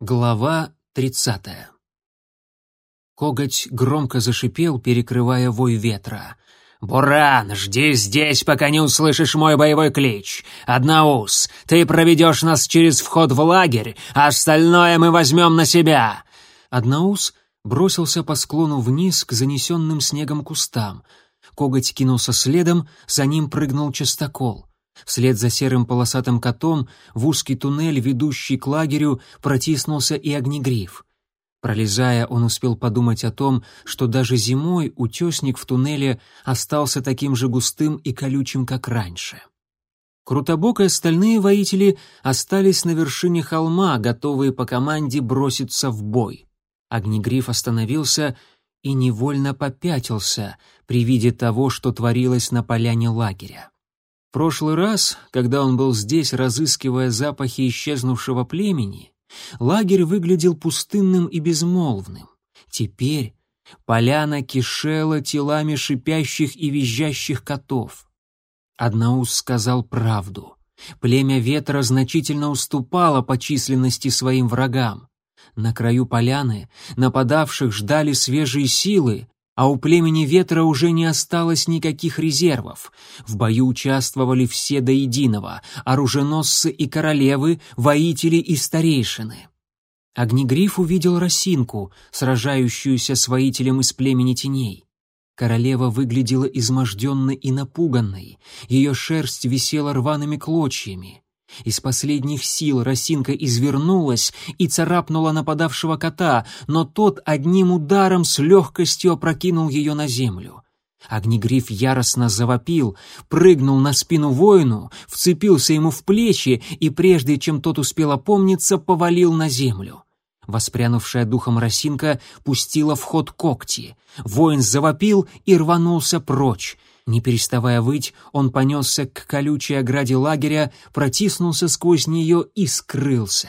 Глава тридцатая. Коготь громко зашипел, перекрывая вой ветра. «Буран, жди здесь, пока не услышишь мой боевой клич. Одноус, ты проведешь нас через вход в лагерь, а остальное мы возьмем на себя!» Одноус бросился по склону вниз к занесенным снегом кустам. Коготь кинулся следом, за ним прыгнул частокол. Вслед за серым полосатым котом в узкий туннель, ведущий к лагерю, протиснулся и огнегриф. Пролезая, он успел подумать о том, что даже зимой утесник в туннеле остался таким же густым и колючим, как раньше. Крутобок и остальные воители остались на вершине холма, готовые по команде броситься в бой. Огнегриф остановился и невольно попятился при виде того, что творилось на поляне лагеря прошлый раз, когда он был здесь, разыскивая запахи исчезнувшего племени, лагерь выглядел пустынным и безмолвным. Теперь поляна кишела телами шипящих и визжащих котов. Одноус сказал правду. Племя ветра значительно уступало по численности своим врагам. На краю поляны нападавших ждали свежие силы, а у племени ветра уже не осталось никаких резервов. В бою участвовали все до единого — оруженосцы и королевы, воители и старейшины. Огнегриф увидел росинку, сражающуюся с воителем из племени теней. Королева выглядела изможденной и напуганной, ее шерсть висела рваными клочьями. Из последних сил росинка извернулась и царапнула нападавшего кота, но тот одним ударом с легкостью опрокинул ее на землю. Огнегриф яростно завопил, прыгнул на спину воину, вцепился ему в плечи и, прежде чем тот успел опомниться, повалил на землю. Воспрянувшая духом росинка пустила в ход когти. Воин завопил и рванулся прочь. Не переставая выть, он понесся к колючей ограде лагеря, протиснулся сквозь нее и скрылся.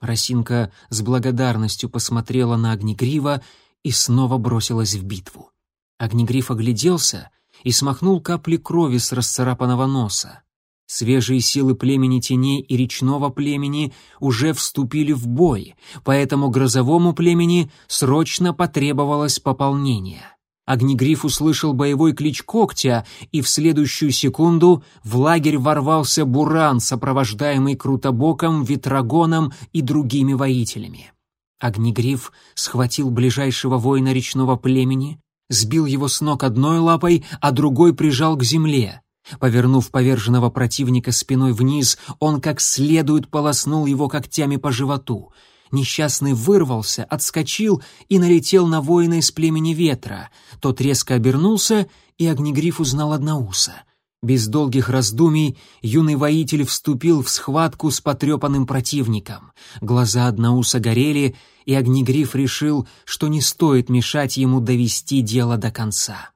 Росинка с благодарностью посмотрела на Огнегрива и снова бросилась в битву. Огнегриф огляделся и смахнул капли крови с расцарапанного носа. Свежие силы племени теней и речного племени уже вступили в бой, поэтому грозовому племени срочно потребовалось пополнение. Огнегриф услышал боевой клич когтя, и в следующую секунду в лагерь ворвался Буран, сопровождаемый Крутобоком, Ветрогоном и другими воителями. Огнегриф схватил ближайшего воина речного племени, сбил его с ног одной лапой, а другой прижал к земле. Повернув поверженного противника спиной вниз, он как следует полоснул его когтями по животу — Несчастный вырвался, отскочил и налетел на воина из племени ветра. Тот резко обернулся, и Огнегриф узнал Одноуса. Без долгих раздумий юный воитель вступил в схватку с потрепанным противником. Глаза Одноуса горели, и Огнегриф решил, что не стоит мешать ему довести дело до конца.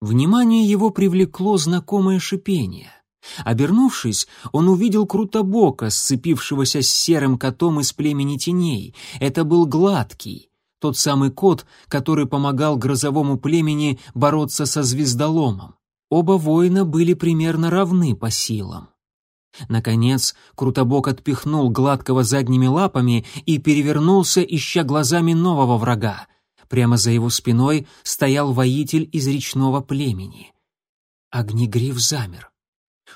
Внимание его привлекло знакомое шипение. Обернувшись, он увидел Крутобока, сцепившегося с серым котом из племени теней. Это был Гладкий, тот самый кот, который помогал грозовому племени бороться со звездоломом. Оба воина были примерно равны по силам. Наконец, Крутобок отпихнул Гладкого задними лапами и перевернулся, ища глазами нового врага. Прямо за его спиной стоял воитель из речного племени. Огнегриф замер.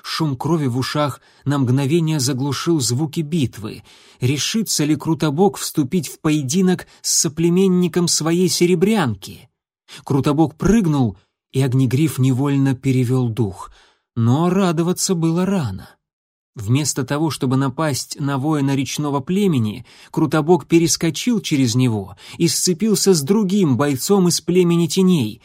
Шум крови в ушах на мгновение заглушил звуки битвы. Решится ли Крутобок вступить в поединок с соплеменником своей серебрянки? Крутобок прыгнул, и Огнегриф невольно перевел дух. Но радоваться было рано. Вместо того, чтобы напасть на воина речного племени, Крутобок перескочил через него и сцепился с другим бойцом из племени теней.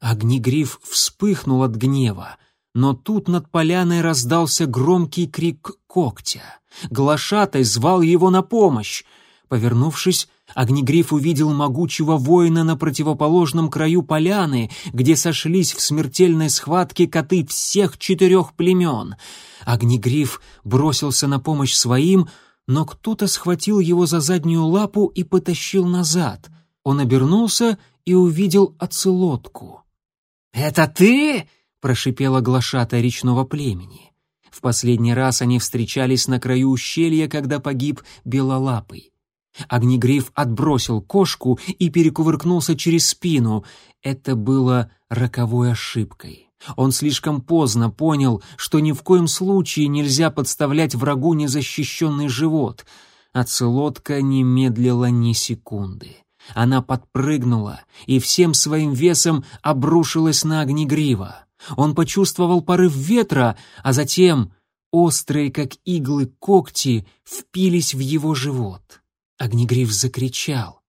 Огнегриф вспыхнул от гнева — но тут над поляной раздался громкий крик когтя. Глашатай звал его на помощь. Повернувшись, Огнегриф увидел могучего воина на противоположном краю поляны, где сошлись в смертельной схватке коты всех четырех племен. Огнегриф бросился на помощь своим, но кто-то схватил его за заднюю лапу и потащил назад. Он обернулся и увидел оцелотку. «Это ты?» Прошипела глашатая речного племени. В последний раз они встречались на краю ущелья, когда погиб Белолапый. Огнегриф отбросил кошку и перекувыркнулся через спину. Это было роковой ошибкой. Он слишком поздно понял, что ни в коем случае нельзя подставлять врагу незащищенный живот. Оцелотка не медлила ни секунды. Она подпрыгнула и всем своим весом обрушилась на огнегрива. Он почувствовал порыв ветра, а затем острые, как иглы, когти впились в его живот. Огнегриф закричал.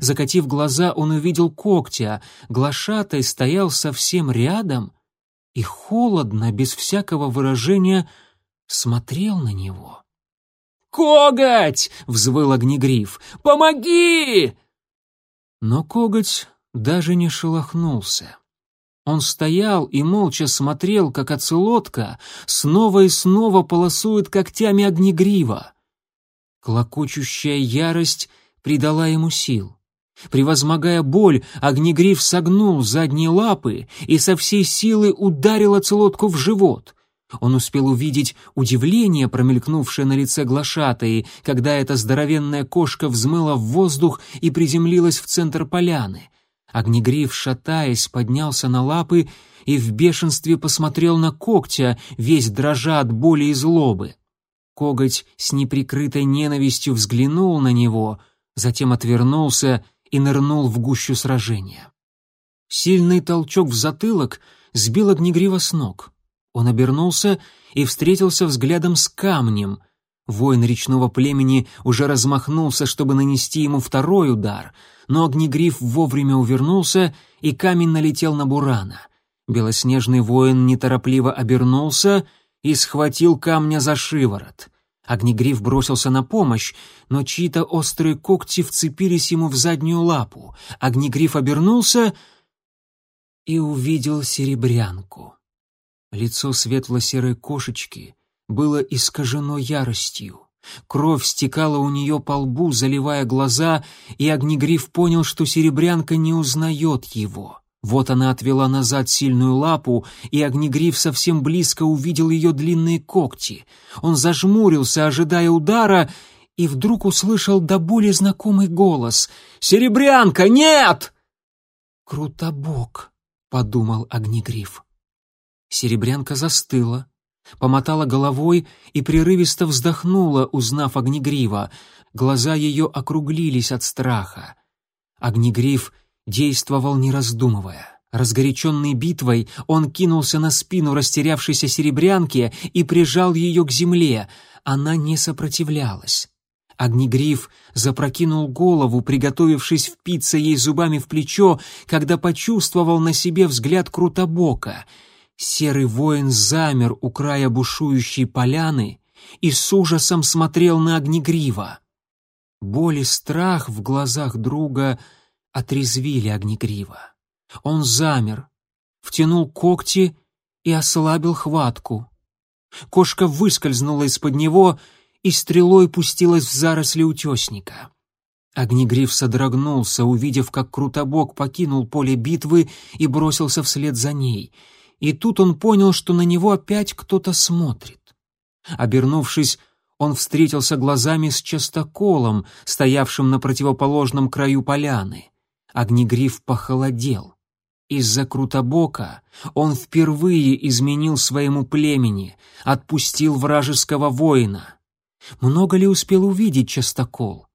Закатив глаза, он увидел когтя. Глашатай стоял совсем рядом и холодно, без всякого выражения, смотрел на него. «Коготь!» — взвыл Огнегриф. «Помоги!» Но коготь даже не шелохнулся. Он стоял и молча смотрел, как оцелотка снова и снова полосует когтями огнегрива. Клокочущая ярость придала ему сил. Превозмогая боль, огнегриф согнул задние лапы и со всей силы ударил оцелотку в живот. Он успел увидеть удивление, промелькнувшее на лице глашатаи, когда эта здоровенная кошка взмыла в воздух и приземлилась в центр поляны. Огнегриф, шатаясь, поднялся на лапы и в бешенстве посмотрел на когтя, весь дрожа от боли и злобы. Коготь с неприкрытой ненавистью взглянул на него, затем отвернулся и нырнул в гущу сражения. Сильный толчок в затылок сбил огнегрива с ног — он обернулся и встретился взглядом с камнем. Воин речного племени уже размахнулся, чтобы нанести ему второй удар, но огнегриф вовремя увернулся, и камень налетел на Бурана. Белоснежный воин неторопливо обернулся и схватил камня за шиворот. Огнегриф бросился на помощь, но чьи-то острые когти вцепились ему в заднюю лапу. Огнегриф обернулся и увидел серебрянку. Лицо светло-серой кошечки было искажено яростью. Кровь стекала у нее по лбу, заливая глаза, и Огнегриф понял, что серебрянка не узнает его. Вот она отвела назад сильную лапу, и Огнегриф совсем близко увидел ее длинные когти. Он зажмурился, ожидая удара, и вдруг услышал до боли знакомый голос. «Серебрянка, нет!» «Крутобок», — подумал Огнегриф. Серебрянка застыла, помотала головой и прерывисто вздохнула, узнав Огнегрива. Глаза ее округлились от страха. Огнегрив действовал не раздумывая. Разгоряченный битвой, он кинулся на спину растерявшейся серебрянки и прижал ее к земле. Она не сопротивлялась. Огнегриф запрокинул голову, приготовившись впиться ей зубами в плечо, когда почувствовал на себе взгляд Крутобока — Серый воин замер у края бушующей поляны и с ужасом смотрел на Огнегрива. Боль и страх в глазах друга отрезвили Огнегрива. Он замер, втянул когти и ослабил хватку. Кошка выскользнула из-под него и стрелой пустилась в заросли утесника. Огнегриф содрогнулся, увидев, как Крутобок покинул поле битвы и бросился вслед за ней — и тут он понял, что на него опять кто-то смотрит. Обернувшись, он встретился глазами с частоколом, стоявшим на противоположном краю поляны. Огнегриф похолодел. Из-за Крутобока он впервые изменил своему племени, отпустил вражеского воина. Много ли успел увидеть частокол?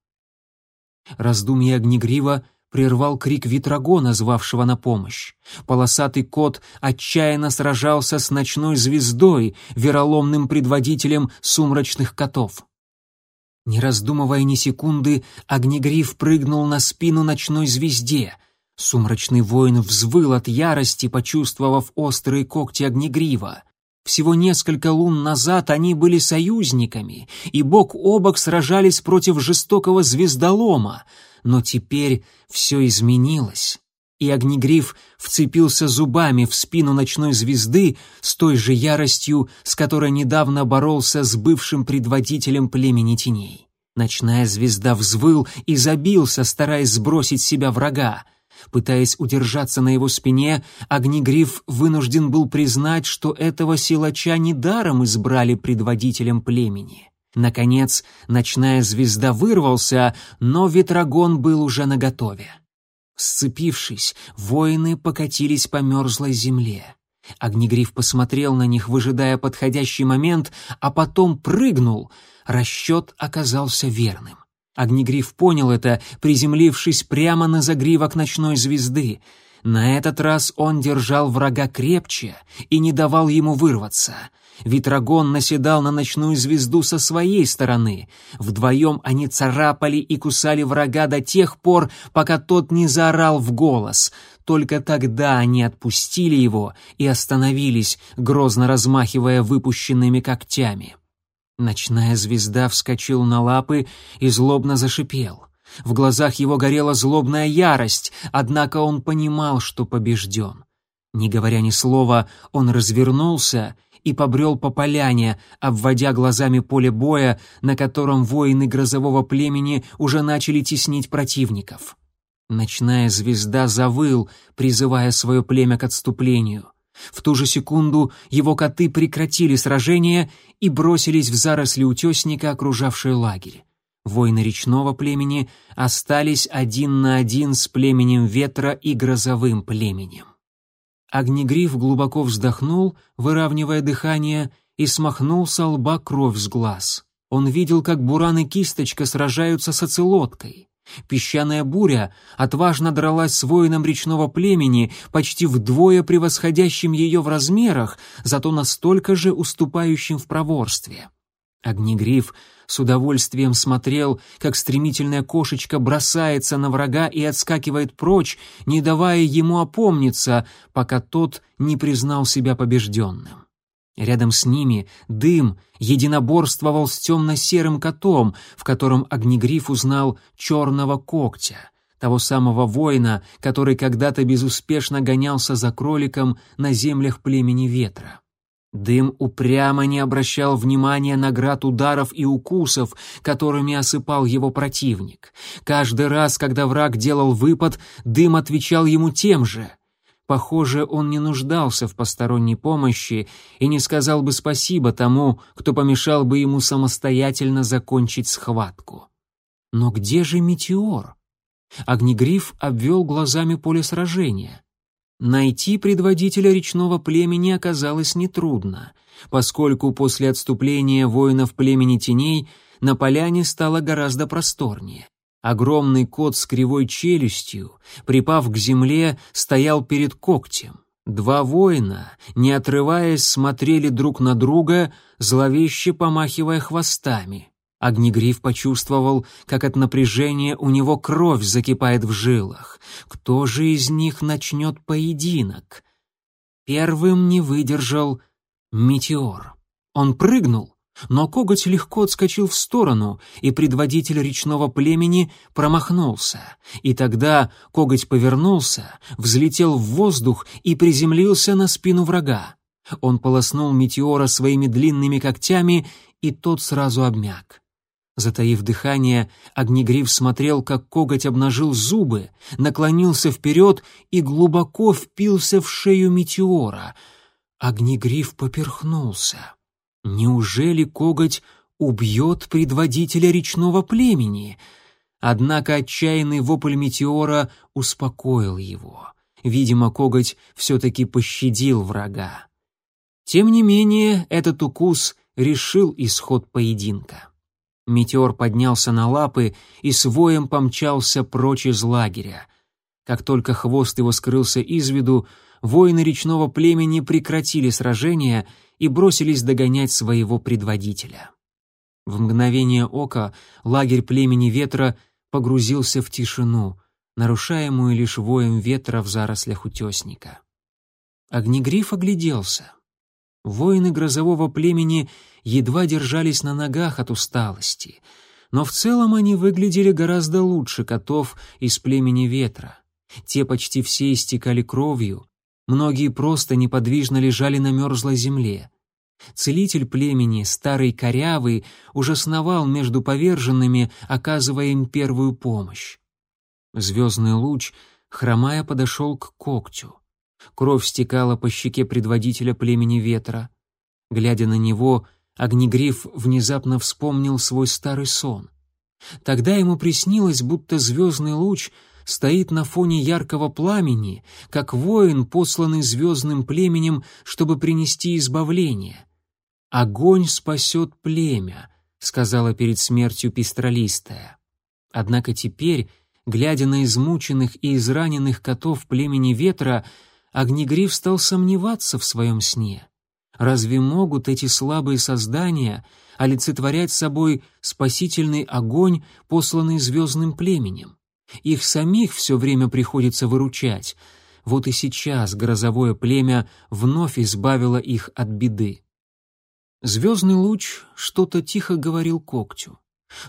Раздумье Огнегрива прервал крик Витрагона, звавшего на помощь. Полосатый кот отчаянно сражался с ночной звездой, вероломным предводителем сумрачных котов. Не раздумывая ни секунды, Огнегриф прыгнул на спину ночной звезде. Сумрачный воин взвыл от ярости, почувствовав острые когти Огнегрива. Всего несколько лун назад они были союзниками и бок о бок сражались против жестокого звездолома — но теперь все изменилось, и Огнегриф вцепился зубами в спину ночной звезды с той же яростью, с которой недавно боролся с бывшим предводителем племени теней. Ночная звезда взвыл и забился, стараясь сбросить с себя врага. Пытаясь удержаться на его спине, Огнегриф вынужден был признать, что этого силача недаром избрали предводителем племени. Наконец, ночная звезда вырвался, но ветрогон был уже наготове. Сцепившись, воины покатились по мерзлой земле. Огнегриф посмотрел на них, выжидая подходящий момент, а потом прыгнул. Расчет оказался верным. Огнегриф понял это, приземлившись прямо на загривок ночной звезды. На этот раз он держал врага крепче и не давал ему вырваться — Витрагон наседал на ночную звезду со своей стороны. Вдвоем они царапали и кусали врага до тех пор, пока тот не заорал в голос. Только тогда они отпустили его и остановились, грозно размахивая выпущенными когтями. Ночная звезда вскочил на лапы и злобно зашипел. В глазах его горела злобная ярость, однако он понимал, что побежден. Не говоря ни слова, он развернулся и побрел по поляне, обводя глазами поле боя, на котором воины грозового племени уже начали теснить противников. Ночная звезда завыл, призывая свое племя к отступлению. В ту же секунду его коты прекратили сражение и бросились в заросли утесника, окружавшие лагерь. Воины речного племени остались один на один с племенем ветра и грозовым племенем. Огнегриф глубоко вздохнул, выравнивая дыхание, и смахнул со лба кровь с глаз. Он видел, как Буран и Кисточка сражаются с оцелоткой. Песчаная буря отважно дралась с воином речного племени, почти вдвое превосходящим ее в размерах, зато настолько же уступающим в проворстве. Огнегриф с удовольствием смотрел, как стремительная кошечка бросается на врага и отскакивает прочь, не давая ему опомниться, пока тот не признал себя побежденным. Рядом с ними дым единоборствовал с темно-серым котом, в котором Огнегриф узнал черного когтя, того самого воина, который когда-то безуспешно гонялся за кроликом на землях племени ветра. Дым упрямо не обращал внимания на град ударов и укусов, которыми осыпал его противник. Каждый раз, когда враг делал выпад, дым отвечал ему тем же. Похоже, он не нуждался в посторонней помощи и не сказал бы спасибо тому, кто помешал бы ему самостоятельно закончить схватку. Но где же метеор? Огнегриф обвел глазами поле сражения. Найти предводителя речного племени оказалось нетрудно, поскольку после отступления воинов племени теней на поляне стало гораздо просторнее. Огромный кот с кривой челюстью, припав к земле, стоял перед когтем. Два воина, не отрываясь, смотрели друг на друга, зловеще помахивая хвостами. Огнегриф почувствовал, как от напряжения у него кровь закипает в жилах. Кто же из них начнет поединок? Первым не выдержал метеор. Он прыгнул, но коготь легко отскочил в сторону, и предводитель речного племени промахнулся. И тогда коготь повернулся, взлетел в воздух и приземлился на спину врага. Он полоснул метеора своими длинными когтями, и тот сразу обмяк. Затаив дыхание, Огнегриф смотрел, как коготь обнажил зубы, наклонился вперед и глубоко впился в шею метеора. Огнегриф поперхнулся. Неужели коготь убьет предводителя речного племени? Однако отчаянный вопль метеора успокоил его. Видимо, коготь все-таки пощадил врага. Тем не менее, этот укус решил исход поединка. Метеор поднялся на лапы и с воем помчался прочь из лагеря. Как только хвост его скрылся из виду, воины речного племени прекратили сражение и бросились догонять своего предводителя. В мгновение ока лагерь племени ветра погрузился в тишину, нарушаемую лишь воем ветра в зарослях утесника. Огнегриф огляделся. Воины грозового племени едва держались на ногах от усталости, но в целом они выглядели гораздо лучше котов из племени ветра. Те почти все истекали кровью, многие просто неподвижно лежали на мерзлой земле. Целитель племени, старый корявый, уже сновал между поверженными, оказывая им первую помощь. Звездный луч, хромая, подошел к когтю. Кровь стекала по щеке предводителя племени ветра. Глядя на него, Огнегриф внезапно вспомнил свой старый сон. Тогда ему приснилось, будто звездный луч стоит на фоне яркого пламени, как воин, посланный звездным племенем, чтобы принести избавление. «Огонь спасет племя», — сказала перед смертью пестролистая. Однако теперь, глядя на измученных и израненных котов племени ветра, Огнегриф стал сомневаться в своем сне. Разве могут эти слабые создания олицетворять собой спасительный огонь, посланный звездным племенем? Их самих все время приходится выручать. Вот и сейчас грозовое племя вновь избавило их от беды. Звездный луч что-то тихо говорил когтю.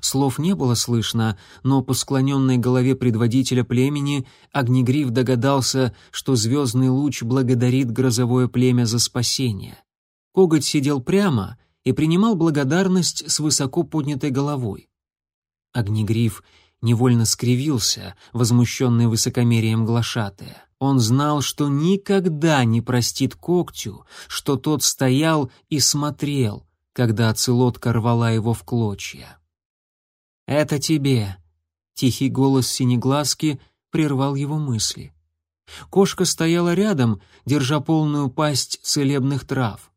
Слов не было слышно, но по склоненной голове предводителя племени Огнегриф догадался, что звездный луч благодарит грозовое племя за спасение. Коготь сидел прямо и принимал благодарность с высоко поднятой головой. Огнегриф невольно скривился, возмущенный высокомерием глашатая. Он знал, что никогда не простит когтю, что тот стоял и смотрел, когда оцелотка рвала его в клочья. «Это тебе», — тихий голос синеглазки прервал его мысли. Кошка стояла рядом, держа полную пасть целебных трав.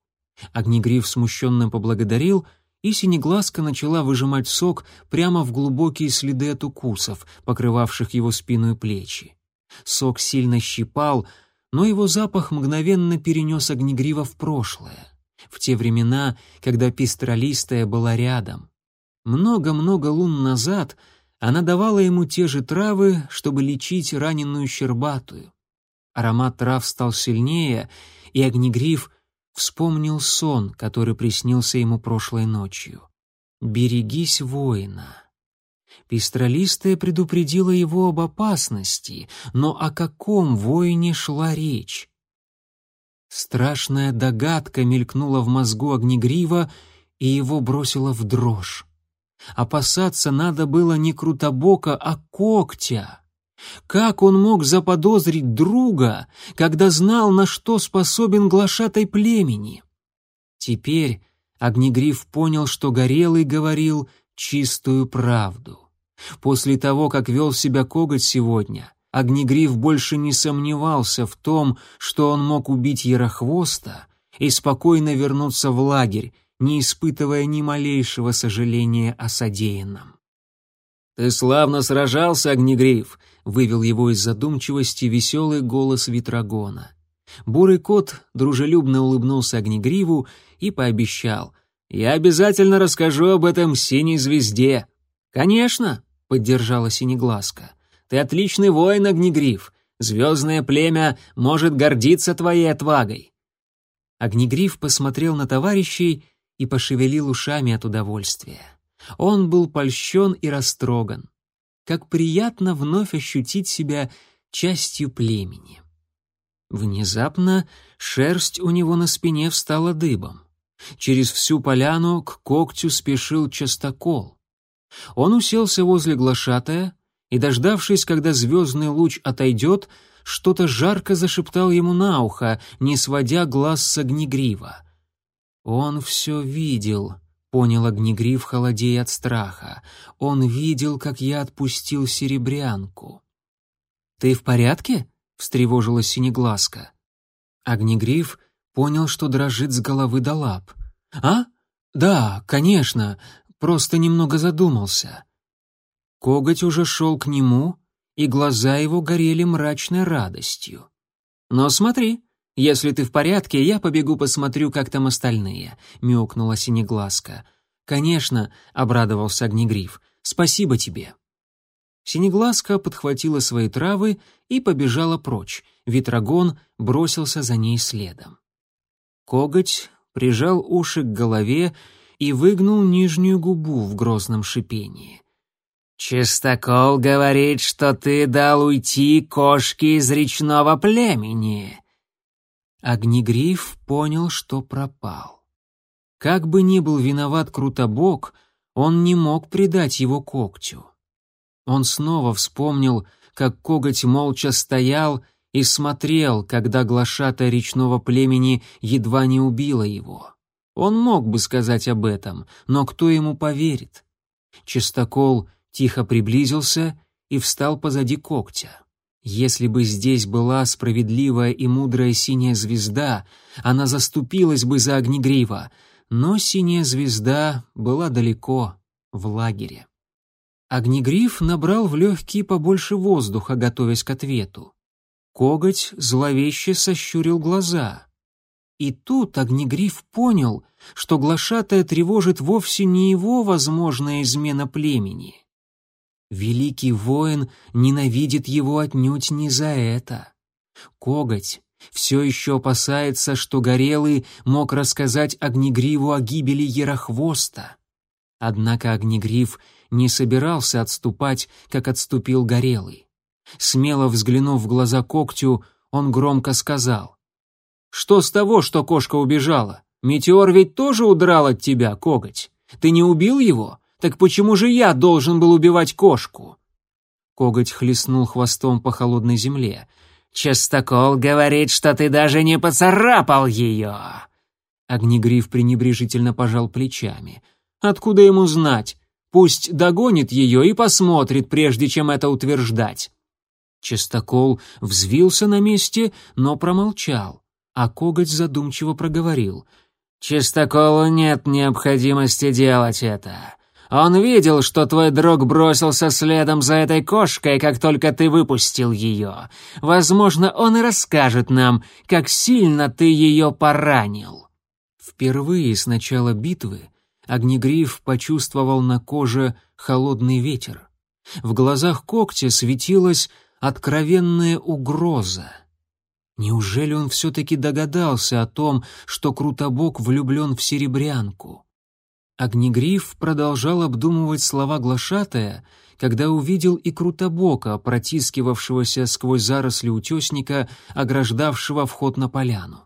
Огнегриф смущенно поблагодарил, и синеглазка начала выжимать сок прямо в глубокие следы от укусов, покрывавших его спину и плечи. Сок сильно щипал, но его запах мгновенно перенес Огнегрива в прошлое, в те времена, когда пестролистая была рядом. Много-много лун назад она давала ему те же травы, чтобы лечить раненую щербатую. Аромат трав стал сильнее, и Огнегриф вспомнил сон, который приснился ему прошлой ночью. «Берегись воина». Пестролистая предупредила его об опасности, но о каком воине шла речь? Страшная догадка мелькнула в мозгу Огнегрива, и его бросила в дрожь. Опасаться надо было не Крутобока, а Когтя. Как он мог заподозрить друга, когда знал, на что способен глашатай племени? Теперь Огнегриф понял, что Горелый говорил чистую правду. После того, как вел себя коготь сегодня, Огнегриф больше не сомневался в том, что он мог убить Ярохвоста и спокойно вернуться в лагерь, не испытывая ни малейшего сожаления о содеянном. «Ты славно сражался, Огнегриф!» — вывел его из задумчивости веселый голос Витрагона. Бурый кот дружелюбно улыбнулся Огнегриву и пообещал. «Я обязательно расскажу об этом синей звезде». «Конечно!» — поддержала Синеглазка. «Ты отличный воин, Огнегриф. Звездное племя может гордиться твоей отвагой». Огнегриф посмотрел на товарищей и пошевелил ушами от удовольствия. Он был польщен и растроган. Как приятно вновь ощутить себя частью племени. Внезапно шерсть у него на спине встала дыбом. Через всю поляну к когтю спешил частокол. Он уселся возле глашатая и, дождавшись, когда звездный луч отойдет, что-то жарко зашептал ему на ухо, не сводя глаз с огнегрива. Он все видел, Понял огнегриф, холодея от страха. Он видел, как я отпустил серебрянку. «Ты в порядке?» — встревожилась синеглазка. Огнегриф понял, что дрожит с головы до лап. «А? Да, конечно, просто немного задумался». Коготь уже шел к нему, и глаза его горели мрачной радостью. «Но смотри, «Если ты в порядке, я побегу посмотрю, как там остальные», — мяукнула Синеглазка. «Конечно», — обрадовался Огнегриф. «Спасибо тебе». Синеглазка подхватила свои травы и побежала прочь. Ветрогон бросился за ней следом. Коготь прижал уши к голове и выгнул нижнюю губу в грозном шипении. «Чистокол говорит, что ты дал уйти кошке из речного племени», Огнегриф понял, что пропал. Как бы ни был виноват Крутобок, он не мог предать его когтю. Он снова вспомнил, как коготь молча стоял и смотрел, когда глашата речного племени едва не убила его. Он мог бы сказать об этом, но кто ему поверит? Чистокол тихо приблизился и встал позади когтя. Если бы здесь была справедливая и мудрая синяя звезда, она заступилась бы за Огнегрива, но синяя звезда была далеко, в лагере. Огнегриф набрал в легкие побольше воздуха, готовясь к ответу. Коготь зловеще сощурил глаза. И тут Огнегриф понял, что глашатая тревожит вовсе не его возможная измена племени. Великий воин ненавидит его отнюдь не за это. Коготь все еще опасается, что Горелый мог рассказать Огнегриву о гибели Ярохвоста. Однако Огнегриф не собирался отступать, как отступил Горелый. Смело взглянув в глаза когтю, он громко сказал. «Что с того, что кошка убежала? Метеор ведь тоже удрал от тебя, коготь. Ты не убил его? Так почему же я должен был убивать кошку?» Коготь хлестнул хвостом по холодной земле. «Частокол говорит, что ты даже не поцарапал ее!» Огнегриф пренебрежительно пожал плечами. «Откуда ему знать? Пусть догонит ее и посмотрит, прежде чем это утверждать». Чистокол взвился на месте, но промолчал, а коготь задумчиво проговорил. «Чистоколу нет необходимости делать это. Он видел, что твой друг бросился следом за этой кошкой, как только ты выпустил ее. Возможно, он и расскажет нам, как сильно ты ее поранил». Впервые с начала битвы Огнегриф почувствовал на коже холодный ветер. В глазах когтя светилась откровенная угроза. Неужели он все-таки догадался о том, что Крутобок влюблен в серебрянку? Огнегриф продолжал обдумывать слова глашатая, когда увидел и Крутобока, протискивавшегося сквозь заросли утесника, ограждавшего вход на поляну.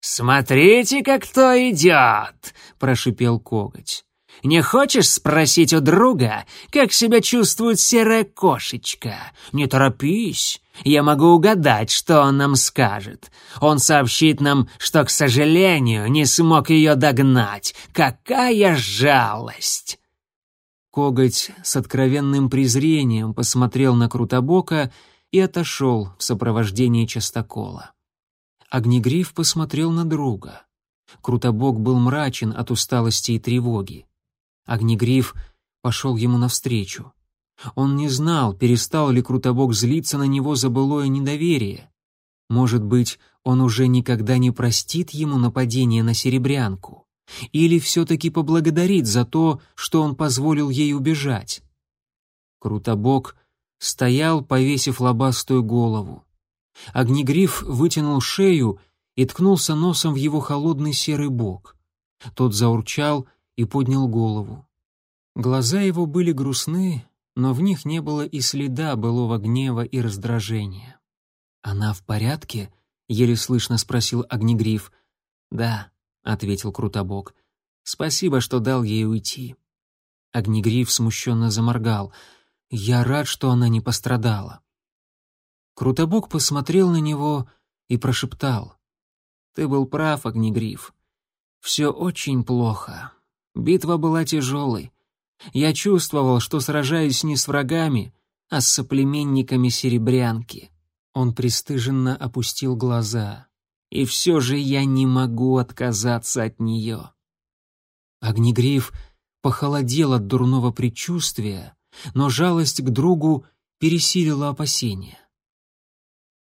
«Смотрите-ка, кто идет!» — прошипел коготь. «Не хочешь спросить у друга, как себя чувствует серая кошечка? Не торопись, я могу угадать, что он нам скажет. Он сообщит нам, что, к сожалению, не смог ее догнать. Какая жалость!» Коготь с откровенным презрением посмотрел на Крутобока и отошел в сопровождении частокола. Огнегриф посмотрел на друга. Крутобок был мрачен от усталости и тревоги. Огнегриф пошел ему навстречу. Он не знал, перестал ли Крутобок злиться на него за былое недоверие. Может быть, он уже никогда не простит ему нападение на серебрянку? Или все-таки поблагодарит за то, что он позволил ей убежать? Крутобок стоял, повесив лобастую голову. Огнегриф вытянул шею и ткнулся носом в его холодный серый бок. Тот заурчал и поднял голову. Глаза его были грустны, но в них не было и следа былого гнева и раздражения. «Она в порядке?» — еле слышно спросил Огнегриф. «Да», — ответил Крутобок. «Спасибо, что дал ей уйти». Огнегриф смущенно заморгал. «Я рад, что она не пострадала». Крутобок посмотрел на него и прошептал. «Ты был прав, Огнегриф. Все очень плохо. Битва была тяжелой. Я чувствовал, что сражаюсь не с врагами, а с соплеменниками Серебрянки». Он пристыженно опустил глаза. «И все же я не могу отказаться от нее». Огнегриф похолодел от дурного предчувствия, но жалость к другу пересилила опасения.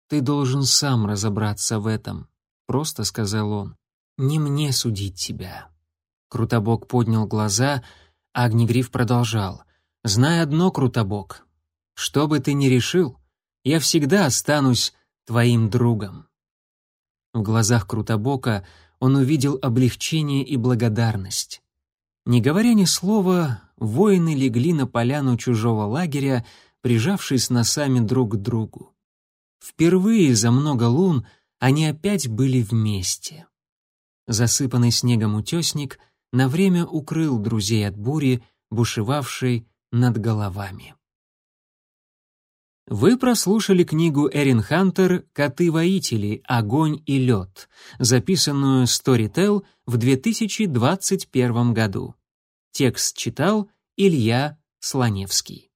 «Ты должен сам разобраться в этом», — просто сказал он. «Не мне судить тебя». Крутобок поднял глаза, а Огнегриф продолжал. «Знай одно, Крутобок, что бы ты ни решил, я всегда останусь твоим другом». В глазах Крутобока он увидел облегчение и благодарность. Не говоря ни слова, воины легли на поляну чужого лагеря, прижавшись носами друг к другу. Впервые за много лун они опять были вместе. Засыпанный снегом утесник на время укрыл друзей от бури, бушевавшей над головами. Вы прослушали книгу Эрин Хантер «Коты-воители. Огонь и лед», записанную Storytel в 2021 году. Текст читал Илья Слоневский.